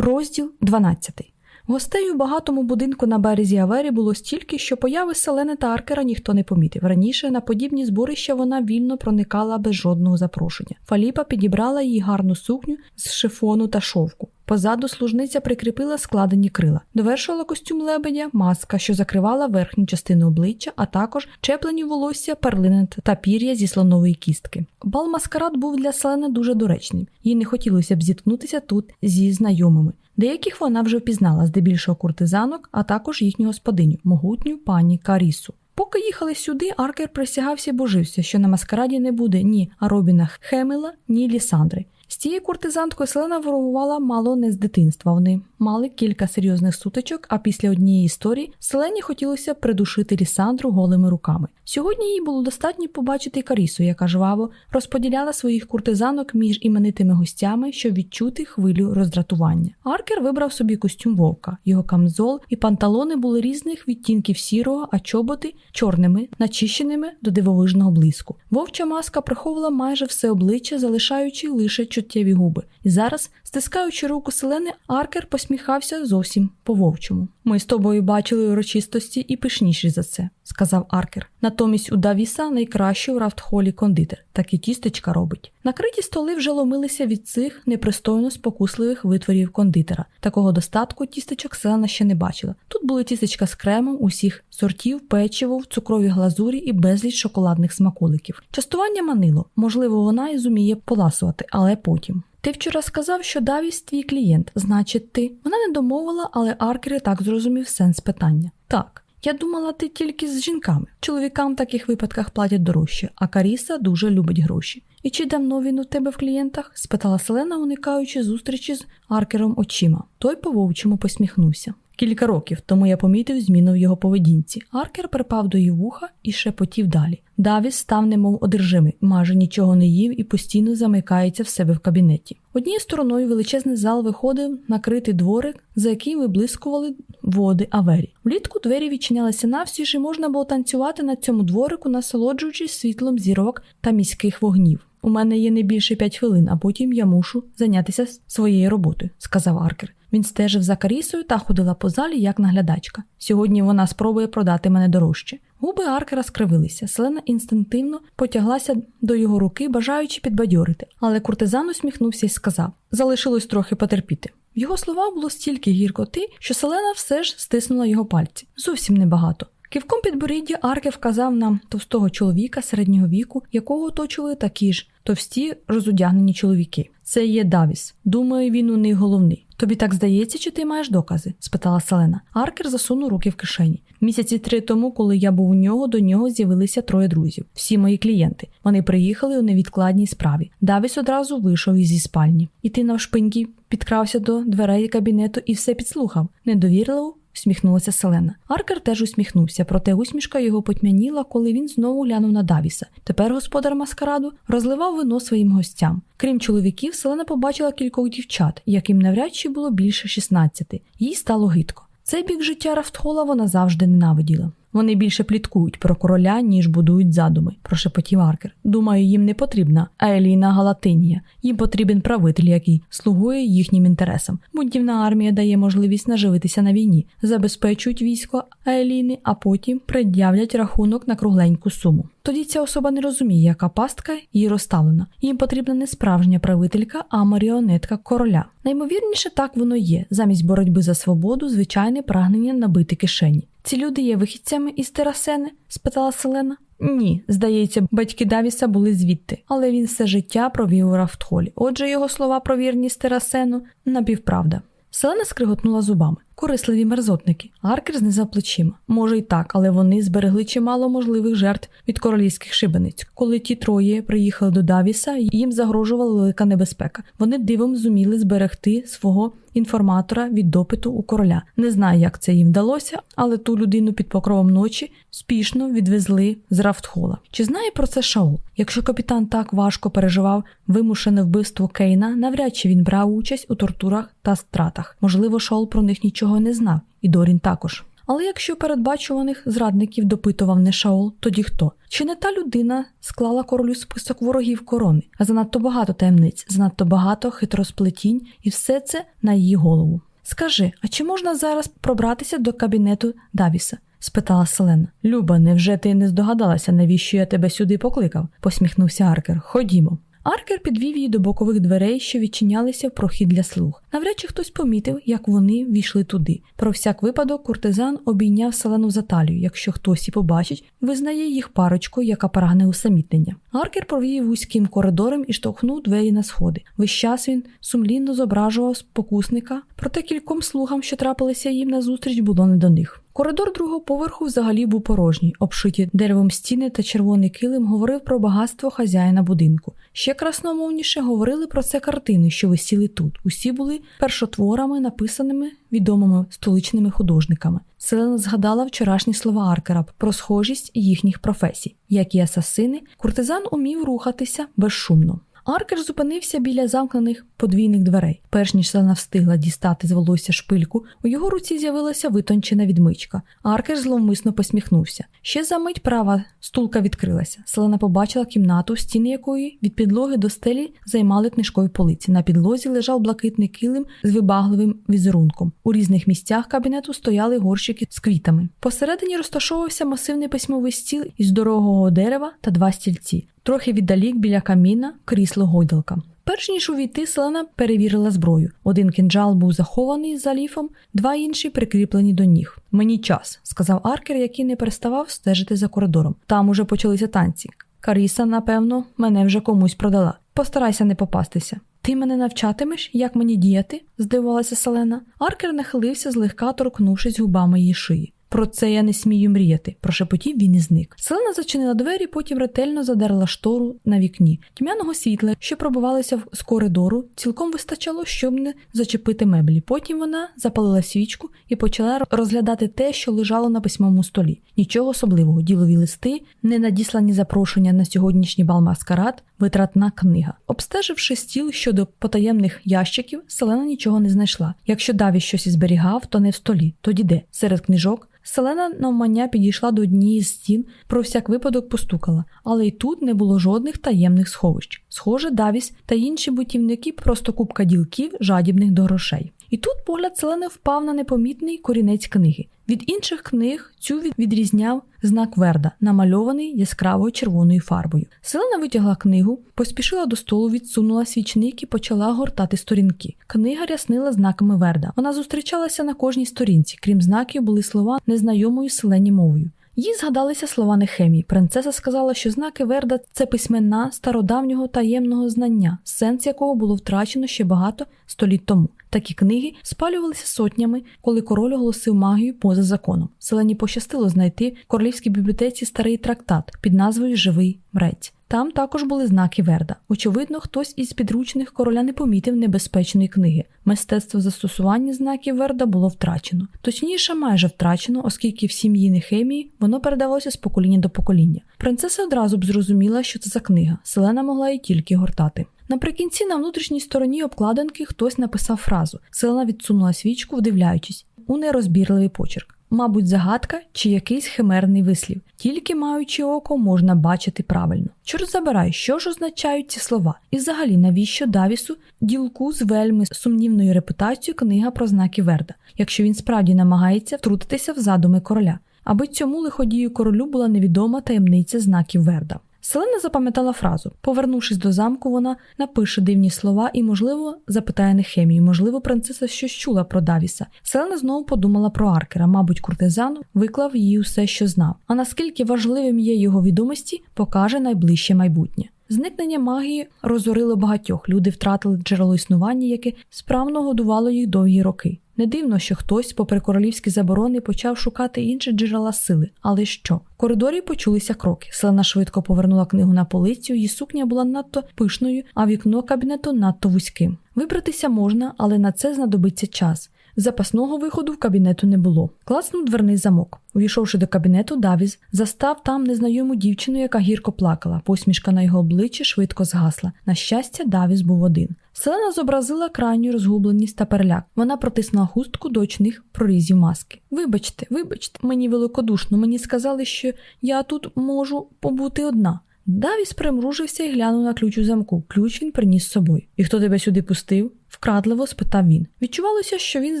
Розділ 12 Гостей у багатому будинку на березі Авері було стільки, що появи Селени та Аркера ніхто не помітив. Раніше на подібні зборища вона вільно проникала без жодного запрошення. Фаліпа підібрала їй гарну сукню з шифону та шовку. Позаду служниця прикріпила складені крила, довершувала костюм лебедя, маска, що закривала верхню частину обличчя, а також чеплені волосся, перлини та пір'я зі слонової кістки. Бал маскарад був для Селени дуже доречним, їй не хотілося б зіткнутися тут зі знайомими. Деяких вона вже впізнала, здебільшого куртизанок, а також їхню господиню, могутню пані Карісу. Поки їхали сюди, Аркер присягався і божився, що на маскараді не буде ні Аробіна Хемела, ні Лісандри. З цією куртизанткою Селена ворогувала мало не з дитинства. Вони мали кілька серйозних сутичок, а після однієї історії Селені хотілося придушити Лісандру голими руками. Сьогодні їй було достатньо побачити Карісу, яка жваво розподіляла своїх куртизанок між іменитими гостями, щоб відчути хвилю роздратування. Аркер вибрав собі костюм вовка, його камзол і панталони були різних відтінків сірого, а чоботи чорними, начищеними до дивовижного блиску. Вовча маска приховувала майже все обличчя, залишаючи лише чуттєві губи. І зараз, стискаючи руку селени, Аркер посміхався зовсім по-вовчому. Ми з тобою бачили урочистості і пишніші за це, сказав Аркер. Натомість у Давіса найкращий у рафтхолі кондитер, так і тістечка робить. Накриті столи вже ломилися від цих непристойно спокусливих витворів кондитера. Такого достатку тістечок селена ще не бачила. Тут були тістечка з кремом, усіх сортів, печиво, в цукровій глазурі і безліч шоколадних смаколиків. Частування манило, можливо, вона і зуміє поласувати, але потім. Ти вчора сказав, що Давіс твій клієнт, значить, ти. Вона не домовила, але Аркер і так зрозумів сенс питання. Так. Я думала, ти тільки з жінками. Чоловікам в таких випадках платять дорожче, а Каріса дуже любить гроші. І чи давно він у тебе в клієнтах? спитала Селена, уникаючи зустрічі з Аркером очима. Той по вовчому посміхнувся. Кілька років тому я помітив зміну в його поведінці. Аркер припав до її вуха і шепотів далі. Давіс став немов одержимий, майже нічого не їв і постійно замикається в себе в кабінеті. Однією стороною величезний зал виходив накритий дворик, за який виблискували води авері. Влітку двері відчинялися навсіж і можна було танцювати на цьому дворику, насолоджуючись світлом зірок та міських вогнів. У мене є не більше п'ять хвилин, а потім я мушу зайнятися своєю роботою, сказав Аркер. Він стежив за Карісою та ходила по залі як наглядачка. Сьогодні вона спробує продати мене дорожче. Губи Аркера скривилися. Селена інстинктивно потяглася до його руки, бажаючи підбадьорити, але куртизан усміхнувся і сказав: залишилось трохи потерпіти. В його слова було стільки гіркоти, що Селена все ж стиснула його пальці. Зовсім небагато. Кивком підборіддя Арке вказав на товстого чоловіка середнього віку, якого оточували такі ж товсті розодягнені чоловіки. Це є Давіс. Думаю, він у них головний. Тобі так здається, чи ти маєш докази? спитала Селена. Аркер засунув руки в кишені. Місяці три тому, коли я був у нього, до нього з'явилися троє друзів. Всі мої клієнти. Вони приїхали у невідкладній справі. Давіс одразу вийшов із спальні. І ти навшпиньки підкрався до дверей кабінету і все підслухав. Недовірливо всміхнулася Селена. Аркер теж усміхнувся, проте усмішка його потьмяніла, коли він знову глянув на Давіса. Тепер господар маскараду розливав вино своїм гостям. Крім чоловіків, Селена побачила кількох дівчат, яким навряд чи було більше 16. Їй стало гидко. Цей бік життя Рафтхола вона завжди ненавиділа. Вони більше пліткують про короля, ніж будують задуми, прошепотів Аркер. Думаю, їм не потрібна Еліна Галатинія. Їм потрібен правитель, який слугує їхнім інтересам. Будівна армія дає можливість наживитися на війні, забезпечують військо Еліни, а потім пред'являть рахунок на кругленьку суму. Тоді ця особа не розуміє, яка пастка їй розставлена. Їм потрібна не справжня правителька, а маріонетка короля. Наймовірніше, так воно є. Замість боротьби за свободу, звичайне прагнення набити кишені. Ці люди є вихідцями із Терасени? спитала Селена. Ні, здається, батьки Давіса були звідти, але він все життя провів у Рафтхолі. Отже, його слова про вірність Терасену напівправда. Селена скриготнула зубами. Корисливі мерзотники. Аркер знизав плечима. Може й так, але вони зберегли чимало можливих жертв від королівських шибениць. Коли ті троє приїхали до Давіса, їм загрожувала велика небезпека. Вони дивом зуміли зберегти свого інформатора від допиту у короля. Не знаю, як це їм вдалося, але ту людину під покровом ночі спішно відвезли з Рафтхола. Чи знає про це Шаул? Якщо капітан так важко переживав вимушене вбивство Кейна, навряд чи він брав участь у тортурах та стратах. Можливо, Шаул про них нічого не знав, і Дорін також. Але якщо передбачуваних зрадників допитував не Шаол, тоді хто? Чи не та людина склала королю список ворогів корони, а занадто багато таємниць, занадто багато хитросплетінь, і все це на її голову. Скажи, а чи можна зараз пробратися до кабінету Давіса? спитала Селена. Люба, невже ти не здогадалася, навіщо я тебе сюди покликав? посміхнувся Аркер. Ходімо. Аркер підвів її до бокових дверей, що відчинялися в прохід для слуг. Навряд чи хтось помітив, як вони війшли туди. Про всяк випадок куртизан обійняв селену за талію. Якщо хтось і побачить, визнає їх парочкою, яка прагне усамітнення. Аркер провів вузьким коридором і штовхнув двері на сходи. Весь час він сумлінно зображував спокусника, проте кільком слугам, що трапилися їм назустріч, було не до них. Коридор другого поверху взагалі був порожній, обшиті деревом стіни та червоний килим говорив про багатство хазяїна будинку. Ще красномовніше говорили про це картини, що висіли тут. Усі були першотворами, написаними відомими столичними художниками. Селена згадала вчорашні слова Аркера про схожість їхніх професій. Як і асасини, куртизан умів рухатися безшумно. Аркер зупинився біля замкнених подвійних дверей. Перш ніж Селена встигла дістати з волосся шпильку, у його руці з'явилася витончена відмичка. Аркер зловмисно посміхнувся. Ще за мить права стулка відкрилася. Селена побачила кімнату, стіни якої від підлоги до стелі займали книжкові полиці. На підлозі лежав блакитний килим з вибагливим візерунком. У різних місцях кабінету стояли горщики з квітами. Посередині розташовувався масивний письмовий стіл із дорогого дерева та два стільці. Трохи віддалік біля каміна крісло гойдалка. Перш ніж увійти, селена перевірила зброю. Один кінжал був захований за ліфом, два інші прикріплені до ніг. Мені час, сказав Аркер, який не переставав стежити за коридором. Там уже почалися танці. Каріса, напевно, мене вже комусь продала. Постарайся не попастися. Ти мене навчатимеш, як мені діяти? здивувалася Селена. Аркер нахилився, злегка торкнувшись губами її шиї. Про це я не смію мріяти, прошепотів він і зник. Селена зачинила двері, потім ретельно задерла штору на вікні. Тьмяного світла, що пробувалося з коридору, цілком вистачало, щоб не зачепити меблі. Потім вона запалила свічку і почала розглядати те, що лежало на письмовому столі. Нічого особливого, ділові листи, не надіслані запрошення на сьогоднішній бал маскарад, витратна книга. Обстеживши стіл щодо потаємних ящиків, Селена нічого не знайшла. Якщо Даві щось і зберігав, то не в столі, тоді де серед книжок. Селена навмання підійшла до однієї з стін, про всяк випадок постукала, але й тут не було жодних таємних сховищ. Схоже, Давіс та інші бутівники просто купка ділків, жадібних до грошей. І тут погляд Селени впав на непомітний корінець книги. Від інших книг цю відрізняв знак Верда, намальований яскравою червоною фарбою. Селена витягла книгу, поспішила до столу, відсунула свічник і почала гортати сторінки. Книга ряснила знаками Верда. Вона зустрічалася на кожній сторінці, крім знаків, були слова незнайомою селені мовою. Їй згадалися слова Нехемії. Принцеса сказала, що знаки Верда це письменна стародавнього таємного знання, сенс якого було втрачено ще багато століть тому. Такі книги спалювалися сотнями, коли король оголосив магію поза законом. Селені пощастило знайти в королівській бібліотеці старий трактат під назвою Живий мрець. Там також були знаки Верда. Очевидно, хтось із підручних короля не помітив небезпечної книги. Мистецтво застосування знаків Верда було втрачено. Точніше, майже втрачено, оскільки в сім'ї Нехемії воно передавалося з покоління до покоління. Принцеса одразу б зрозуміла, що це за книга. Селена могла її тільки гортати. Наприкінці на внутрішній стороні обкладинки хтось написав фразу. Селена відсунула свічку, вдивляючись, у нерозбірливий почерк. Мабуть, загадка чи якийсь химерний вислів, тільки маючи око, можна бачити правильно. Чорт забирай, що ж означають ці слова? І взагалі, навіщо Давісу ділку з вельми сумнівною репутацією книга про знаки Верда, якщо він справді намагається втрутитися в задуми короля, аби цьому лиходію королю була невідома таємниця знаків Верда. Селена запам'ятала фразу. Повернувшись до замку, вона напише дивні слова і, можливо, запитає Нехемію, можливо, принцеса щось чула про Давіса. Селена знову подумала про Аркера. Мабуть, куртизан виклав їй усе, що знав. А наскільки важливим є його відомості, покаже найближче майбутнє. Зникнення магії розорило багатьох. Люди втратили джерело існування, яке справно годувало їх довгі роки. Не дивно, що хтось, попри королівські заборони, почав шукати інші джерела сили. Але що? В коридорі почулися кроки. Селена швидко повернула книгу на полицю, її сукня була надто пишною, а вікно кабінету надто вузьким. Вибратися можна, але на це знадобиться час. Запасного виходу в кабінету не було. Класнув дверний замок. Увійшовши до кабінету, Давіз застав там незнайому дівчину, яка гірко плакала. Посмішка на його обличчі швидко згасла. На щастя, Давіз був один. Селена зобразила крайню розгубленість та переляк. Вона протиснула хустку до очних прорізів маски. Вибачте, вибачте, мені великодушно. Мені сказали, що я тут можу побути одна. Давіс примружився і глянув на ключ у замку. Ключ він приніс з собою. І хто тебе сюди пустив? вкрадливо спитав він. Відчувалося, що він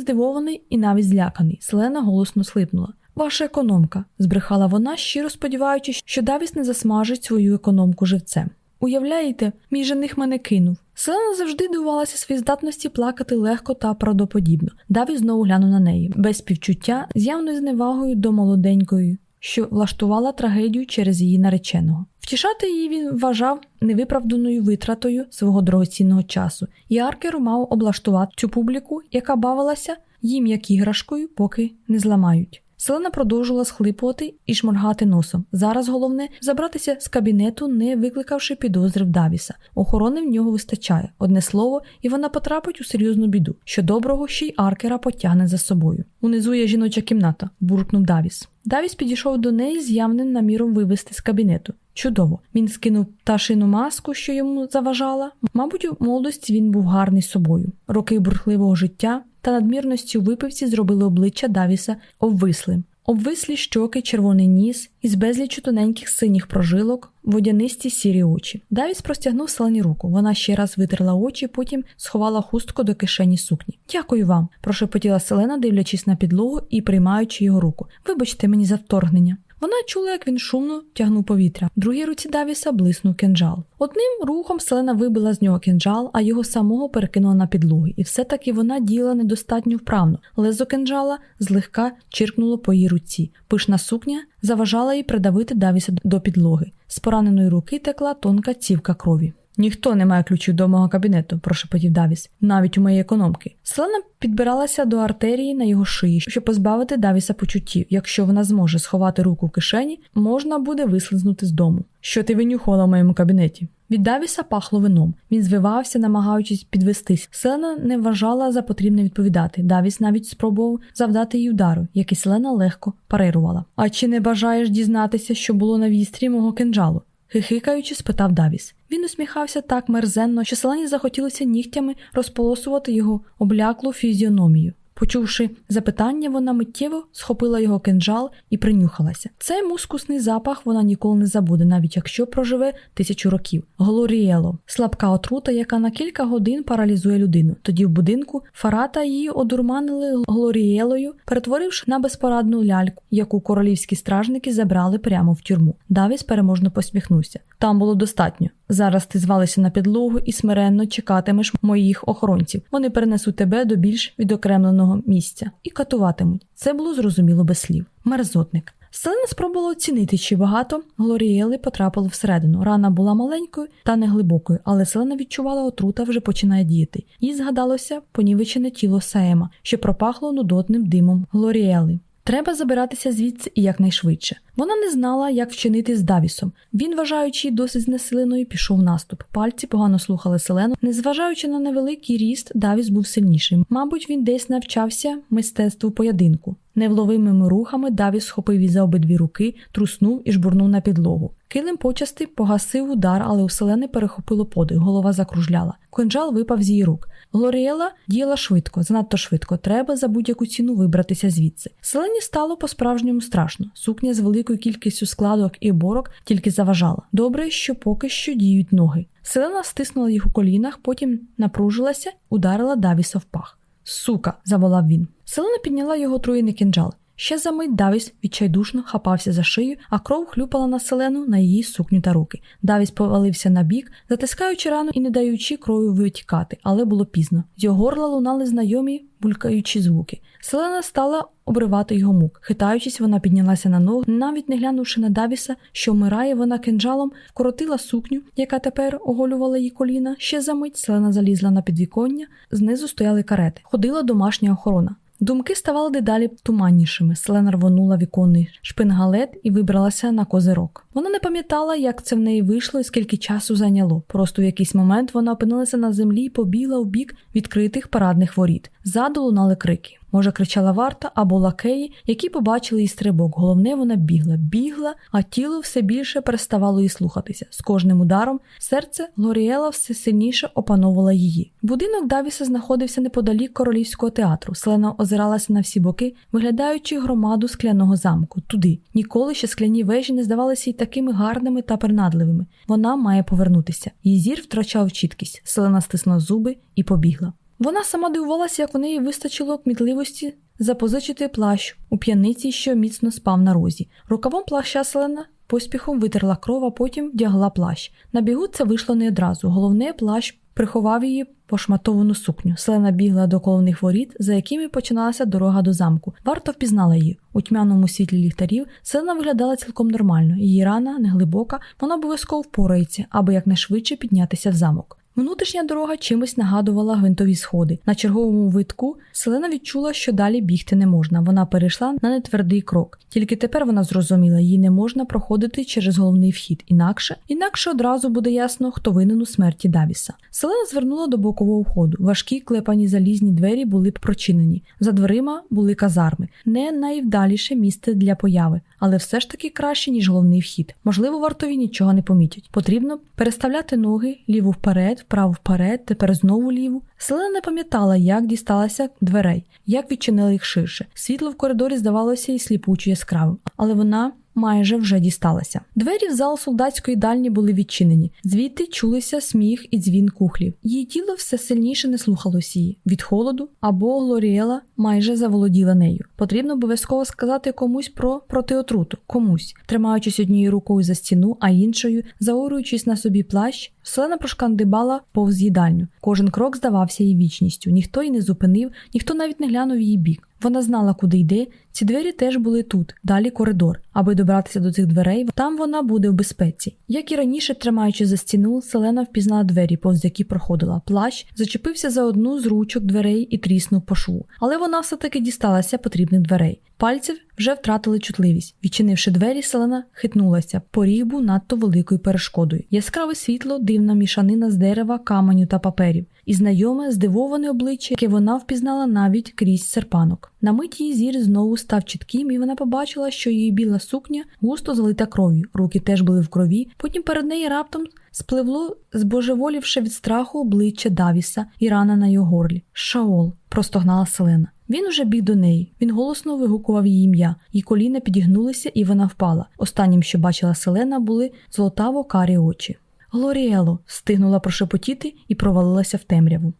здивований і навіть зляканий. Селена голосно слипнула. Ваша економка, збрехала вона, щиро сподіваючись, що Давіс не засмажить свою економку живцем. Уявляєте, мій жених мене кинув. Селена завжди дивувалася своїй здатності плакати легко та правдоподібно. Давіс знову глянув на неї, без співчуття, з явною зневагою до молоденької, що влаштувала трагедію через її нареченого. Втішати її він вважав невиправданою витратою свого дорогоцінного часу, і Аркер мав облаштувати цю публіку, яка бавилася їм як іграшкою, поки не зламають. Селена продовжувала схлипувати і шморгати носом. Зараз головне забратися з кабінету, не викликавши підозри Давіса. Охорони в нього вистачає одне слово, і вона потрапить у серйозну біду. Що доброго ще й аркера потягне за собою. Унизу є жіноча кімната, буркнув Давіс. Давіс підійшов до неї з явним наміром вивести з кабінету. Чудово. Він скинув пташину маску, що йому заважала. Мабуть, у молодості він був гарний собою. Роки бурхливого життя та надмірності у випивці зробили обличчя Давіса обвислим. Обвислі щоки, червоний ніс із безлічу тоненьких синіх прожилок, водянисті сірі очі. Давіс простягнув селені руку. Вона ще раз витерла очі, потім сховала хустку до кишені сукні. Дякую вам, прошепотіла Селена, дивлячись на підлогу і приймаючи його руку. Вибачте мені за вторгнення. Вона чула, як він шумно тягнув повітря. В другій руці Давіса блиснув кинджал. Одним рухом селена вибила з нього кинджал, а його самого перекинула на підлоги. І все-таки вона діяла недостатньо вправно. Лезо кинджала злегка чиркнуло по її руці. Пишна сукня заважала їй придавити Давіса до підлоги. З пораненої руки текла тонка цівка крові. Ніхто не має ключів до мого кабінету, прошепотів Давіс, навіть у моєї економки. Селена підбиралася до артерії на його шиї, щоб позбавити Давіса почуттів. Якщо вона зможе сховати руку в кишені, можна буде вислизнути з дому. Що ти винюхала в моєму кабінеті? Від Давіса пахло вином. Він звивався, намагаючись підвестись. Селена не вважала за потрібне відповідати. Давіс навіть спробував завдати їй удару, який Селена легко парирувала. А чи не бажаєш дізнатися, що було на вістрі мого кинджалу? хихикаючи, спитав Давіс. Він усміхався так мерзенно, що селені захотілося нігтями розполосувати його обляклу фізіономію. Почувши запитання, вона миттєво схопила його кинджал і принюхалася. Цей мускусний запах вона ніколи не забуде, навіть якщо проживе тисячу років. Глорієло слабка отрута, яка на кілька годин паралізує людину. Тоді в будинку Фарата її одурманили глорієлою, перетворивши на безпорадну ляльку, яку королівські стражники забрали прямо в тюрму. Давіс переможно посміхнувся. Там було достатньо. Зараз ти звалися на підлогу і смиренно чекатимеш моїх охоронців. Вони перенесуть тебе до більш відокремленого місця і катуватимуть. Це було зрозуміло без слів. Мерзотник. Селена спробувала оцінити, чи багато Глорієли потрапило всередину. Рана була маленькою та неглибокою, але Селена відчувала, отрута вже починає діяти. Їй згадалося понівечене тіло Саема, що пропахло нудотним димом Глорієли. Треба забиратися звідси і якнайшвидше. Вона не знала, як вчинити з Давісом. Він, вважаючи досить знесиленою, пішов наступ. Пальці погано слухали селену. Незважаючи на невеликий ріст, Давіс був сильнішим. Мабуть, він десь навчався мистецтву поєдинку. Невловимими рухами Давіс схопив її за обидві руки, труснув і жбурнув на підлогу. Килим почасти погасив удар, але у селени перехопило подих, голова закружляла. Конджал випав з її рук. Глоріела діяла швидко, занадто швидко. Треба за будь-яку ціну вибратися звідси. Селені стало по-справжньому страшно. Сукня з великою кількістю складок і борок тільки заважала. Добре, що поки що діють ноги. Селена стиснула їх у колінах, потім напружилася, ударила Давіса в пах. Сука, заволав він. Селена підняла його труїний кинджал. Ще за мить Давіс відчайдушно хапався за шию, а кров хлюпала на селену на її сукню та руки. Давіс повалився на бік, затискаючи рану і не даючи крові витікати, але було пізно. З його горла лунали знайомі булькаючі звуки. Селена стала обривати його мук. Хитаючись, вона піднялася на ноги, навіть не глянувши на Давіса, що вмирає, вона кинджалом вкоротила сукню, яка тепер оголювала її коліна. Ще за мить селена залізла на підвіконня, знизу стояли карети. Ходила домашня охорона. Думки ставали дедалі туманнішими. Селена рвонула віконний шпингалет і вибралася на козирок. Вона не пам'ятала, як це в неї вийшло і скільки часу зайняло. Просто в якийсь момент вона опинилася на землі і побігла у бік відкритих парадних воріт. Ззаду лунали крики. Може, кричала варта або лакеї, які побачили її стрибок. Головне, вона бігла, бігла, а тіло все більше переставало її слухатися. З кожним ударом серце Глоріела все сильніше опановувало її. Будинок Давіса знаходився неподалік королівського театру. Селена озиралася на всі боки, виглядаючи громаду скляного замку. Туди ніколи ще скляні вежі не здавалися й такими гарними та принадливими. Вона має повернутися. Її зір втрачав чіткість. Селена стиснула зуби і побігла. Вона сама дивувалася, як у неї вистачило кмітливості запозичити плащ у п'яниці, що міцно спав на розі. Рукавом плаща селена поспіхом витерла кров, а потім вдягла плащ. На бігу це вийшло не одразу. Головне, плащ приховав її пошматовану сукню. Селена бігла до коловних воріт, за якими починалася дорога до замку. Варто впізнала її. У тьмяному світлі ліхтарів селена виглядала цілком нормально. Її рана не глибока, вона обов'язково впорається, аби якнайшвидше піднятися в замок. Внутрішня дорога чимось нагадувала гвинтові сходи. На черговому витку Селена відчула, що далі бігти не можна. Вона перейшла на нетвердий крок. Тільки тепер вона зрозуміла, її не можна проходити через головний вхід. Інакше, інакше одразу буде ясно, хто винен у смерті Давіса. Селена звернула до бокового входу. Важкі клепані залізні двері були прочинені. За дверима були казарми, не найвдаліше місце для появи, але все ж таки краще, ніж головний вхід. Можливо, вартові нічого не помітять. Потрібно переставляти ноги ліву вперед вправо вперед, тепер знову ліву. Селена не пам'ятала, як дісталася дверей, як відчинила їх ширше. Світло в коридорі здавалося і сліпучо яскравим, але вона майже вже дісталася. Двері в зал солдатської дальні були відчинені. Звідти чулися сміх і дзвін кухлів. Її тіло все сильніше не слухалося її від холоду або Глоріела майже заволоділа нею. Потрібно обов'язково сказати комусь про протиотруту, комусь, тримаючись однією рукою за стіну, а іншою, заорюючись на собі плащ. Селена прошкандибала повз їдальню. Кожен крок здавався їй вічністю. Ніхто її не зупинив, ніхто навіть не глянув її бік. Вона знала, куди йде. Ці двері теж були тут, далі коридор. Аби добратися до цих дверей, там вона буде в безпеці. Як і раніше, тримаючи за стіну, Селена впізнала двері, повз які проходила. Плащ зачепився за одну з ручок дверей і тріснув по шву. Але вона все-таки дісталася потрібних дверей. Пальці вже втратили чутливість. Відчинивши двері, селена хитнулася. Поріг був надто великою перешкодою. Яскраве світло, дивна мішанина з дерева, каменю та паперів, і знайоме, здивоване обличчя, яке вона впізнала навіть крізь серпанок. На мить її зір знову став чітким, і вона побачила, що її біла сукня густо залита кров'ю. Руки теж були в крові. Потім перед нею раптом спливло, збожеволівши від страху обличчя Давіса і рана на його горлі. Шаол, простогнала Селена. Він уже біг до неї. Він голосно вигукував її ім'я. Її коліна підігнулися, і вона впала. Останнім, що бачила Селена, були золотаво карі очі. Глоріело стигнула прошепотіти і провалилася в темряву.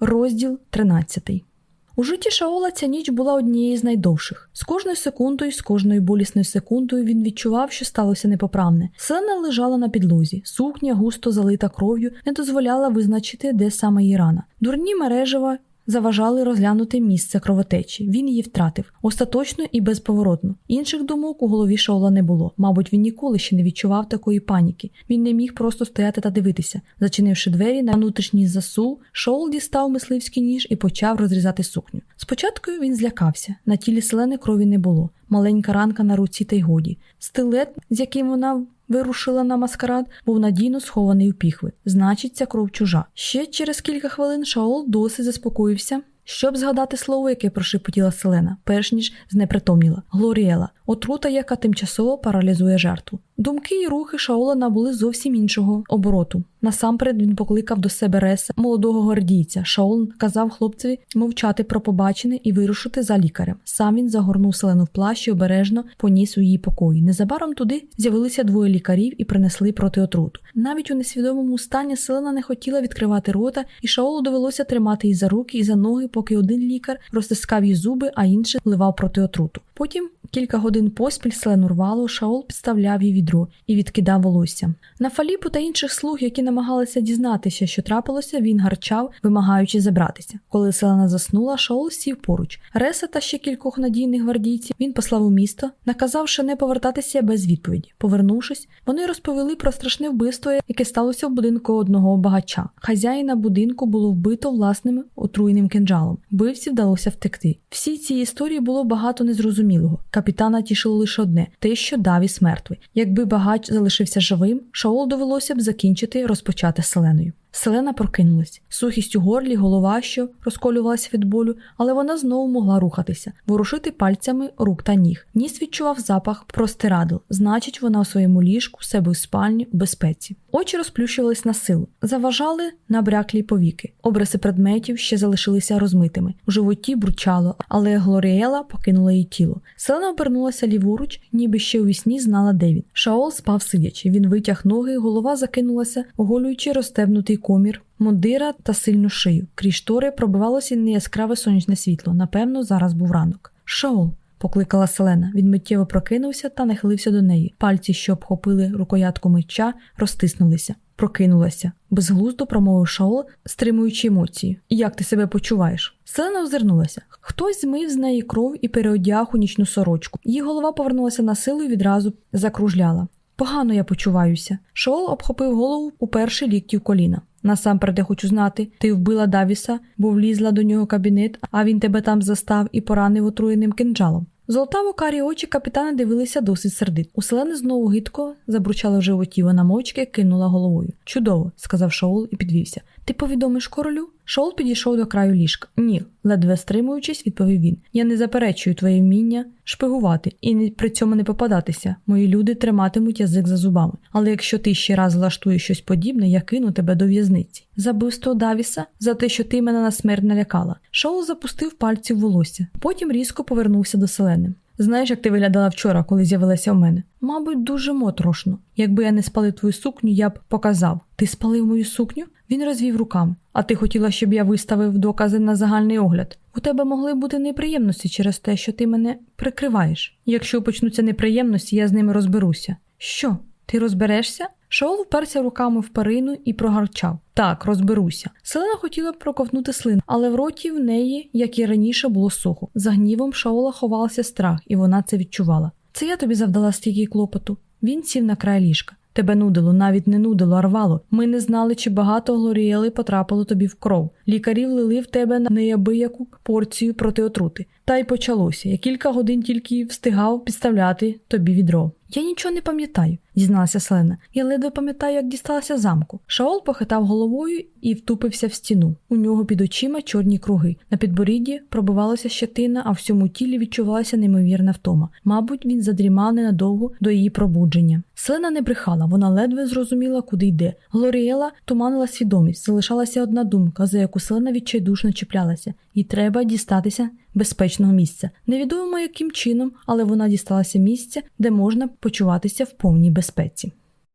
Розділ 13 у житті Шаола ця ніч була однією з найдовших. З кожною секундою, з кожною болісною секундою він відчував, що сталося непоправне. Селена лежала на підлозі, сукня, густо залита кров'ю, не дозволяла визначити, де саме її рана. Дурні мережева заважали розглянути місце кровотечі. Він її втратив остаточно і безповоротно. Інших думок у голові Шоула не було. Мабуть, він ніколи ще не відчував такої паніки. Він не міг просто стояти та дивитися. Зачинивши двері на внутрішній засул, Шоул дістав мисливський ніж і почав розрізати сукню. Спочатку він злякався. На тілі селени крові не було. Маленька ранка на руці та й годі. Стилет, з яким вона вирушила на маскарад, був надійно схований у піхви. Значить, ця кров чужа. Ще через кілька хвилин Шаол досить заспокоївся. Щоб згадати слово, яке прошепотіла Селена, перш ніж знепритомніла Глоріела, отрута, яка тимчасово паралізує жертву. Думки і рухи Шаола набули зовсім іншого обороту. Насамперед він покликав до себе Реса, молодого гвардійця. Шаол казав хлопцеві мовчати про побачене і вирушити за лікарем. Сам він загорнув селену в плащ і обережно поніс у її покої. Незабаром туди з'явилися двоє лікарів і принесли протиотруту. Навіть у несвідомому стані селена не хотіла відкривати рота, і Шаолу довелося тримати її за руки і за ноги, поки один лікар розтискав її зуби, а інший вливав протиотруту. Потім кілька годин поспіль селену рвало, Шаол підставляв їй відро і відкидав волосся. На фаліпу та інших слуг, які намагалися дізнатися, що трапилося, він гарчав, вимагаючи забратися. Коли селена заснула, Шаол сів поруч. Реса та ще кількох надійних гвардійців він послав у місто, наказавши не повертатися без відповіді. Повернувшись, вони розповіли про страшне вбивство, яке сталося в будинку одного багача. Хазяїна будинку було вбито власним отруєним кинджалом. Вбивці вдалося втекти. Всі ці історії було багато незрозумілого. Капітана тішило лише одне те, що Давіс мертвий. Якби багач залишився живим, Шаол довелося б закінчити розпочати селеною. Селена прокинулась. Сухість у горлі, голова, що розколювалася від болю, але вона знову могла рухатися, ворушити пальцями рук та ніг. Ніс відчував запах простирадл, значить, вона у своєму ліжку, себе у спальні, у безпеці. Очі розплющувались на силу, заважали набряклі повіки. Образи предметів ще залишилися розмитими. У животі бурчало, але Глоріела покинула її тіло. Селена обернулася ліворуч, ніби ще у вісні знала, де він. Шаол спав сидячи. Він витяг ноги, голова закинулася, оголюючи розстебнутий комір, мундира та сильну шию. Крізь штори пробивалося неяскраве сонячне світло. Напевно, зараз був ранок. Шаол. Покликала Селена. Він миттєво прокинувся та нахилився до неї. Пальці, що обхопили рукоятку меча, розтиснулися. Прокинулася. Безглуздо промовив Шаол, стримуючи емоції. Як ти себе почуваєш? Селена озирнулася. Хтось змив з неї кров і переодяг у нічну сорочку. Її голова повернулася на силу і відразу закружляла. Погано я почуваюся. Шоул обхопив голову у перший лікті в коліна. Насамперед я хочу знати, ти вбила Давіса, бо влізла до нього кабінет, а він тебе там застав і поранив отруєним кинджалом. Золотаво карі очі капітана дивилися досить сердит. У селени знову гидко забручало в животі, вона мовчки кинула головою. Чудово, сказав Шоул і підвівся. Ти повідомиш королю? Шоул підійшов до краю ліжка. Ні, ледве стримуючись, відповів він. Я не заперечую твоє вміння шпигувати і при цьому не попадатися. Мої люди триматимуть язик за зубами. Але якщо ти ще раз влаштуєш щось подібне, я кину тебе до в'язниці. За бивство Давіса, за те, що ти мене на смерть налякала. Шоул запустив пальці в волосся, потім різко повернувся до селени. Знаєш, як ти виглядала вчора, коли з'явилася у мене? Мабуть, дуже моторошно. Якби я не спалив твою сукню, я б показав. Ти спалив мою сукню? Він розвів руками. А ти хотіла, щоб я виставив докази на загальний огляд. У тебе могли бути неприємності через те, що ти мене прикриваєш. Якщо почнуться неприємності, я з ними розберуся. Що? Ти розберешся? Шоул вперся руками в перину і прогарчав. Так, розберуся. Селена хотіла проковтнути слин, але в роті в неї, як і раніше, було сухо. За гнівом Шаола ховався страх, і вона це відчувала. Це я тобі завдала стільки клопоту. Він сів на край ліжка. Тебе нудило, навіть не нудило, а рвало. Ми не знали, чи багато глоріели потрапило тобі в кров. Лікарі влили в тебе неабияку порцію проти отрути. Та й почалося. Я кілька годин тільки встигав підставляти тобі відро. Я нічого не пам'ятаю, дізналася Селена. Я ледве пам'ятаю, як дісталася замку. Шаол похитав головою і втупився в стіну. У нього під очима чорні круги. На підборідді пробивалася щетина, а в всьому тілі відчувалася неймовірна втома. Мабуть, він задрімав ненадовго до її пробудження. Селена не брехала, вона ледве зрозуміла, куди йде. Глоріела туманила свідомість, залишалася одна думка, за яку Селена відчайдушно чіплялася, і треба дістатися безпечного місця. Невідомо яким чином, але вона дісталася місця, де можна почуватися в повній безпеці.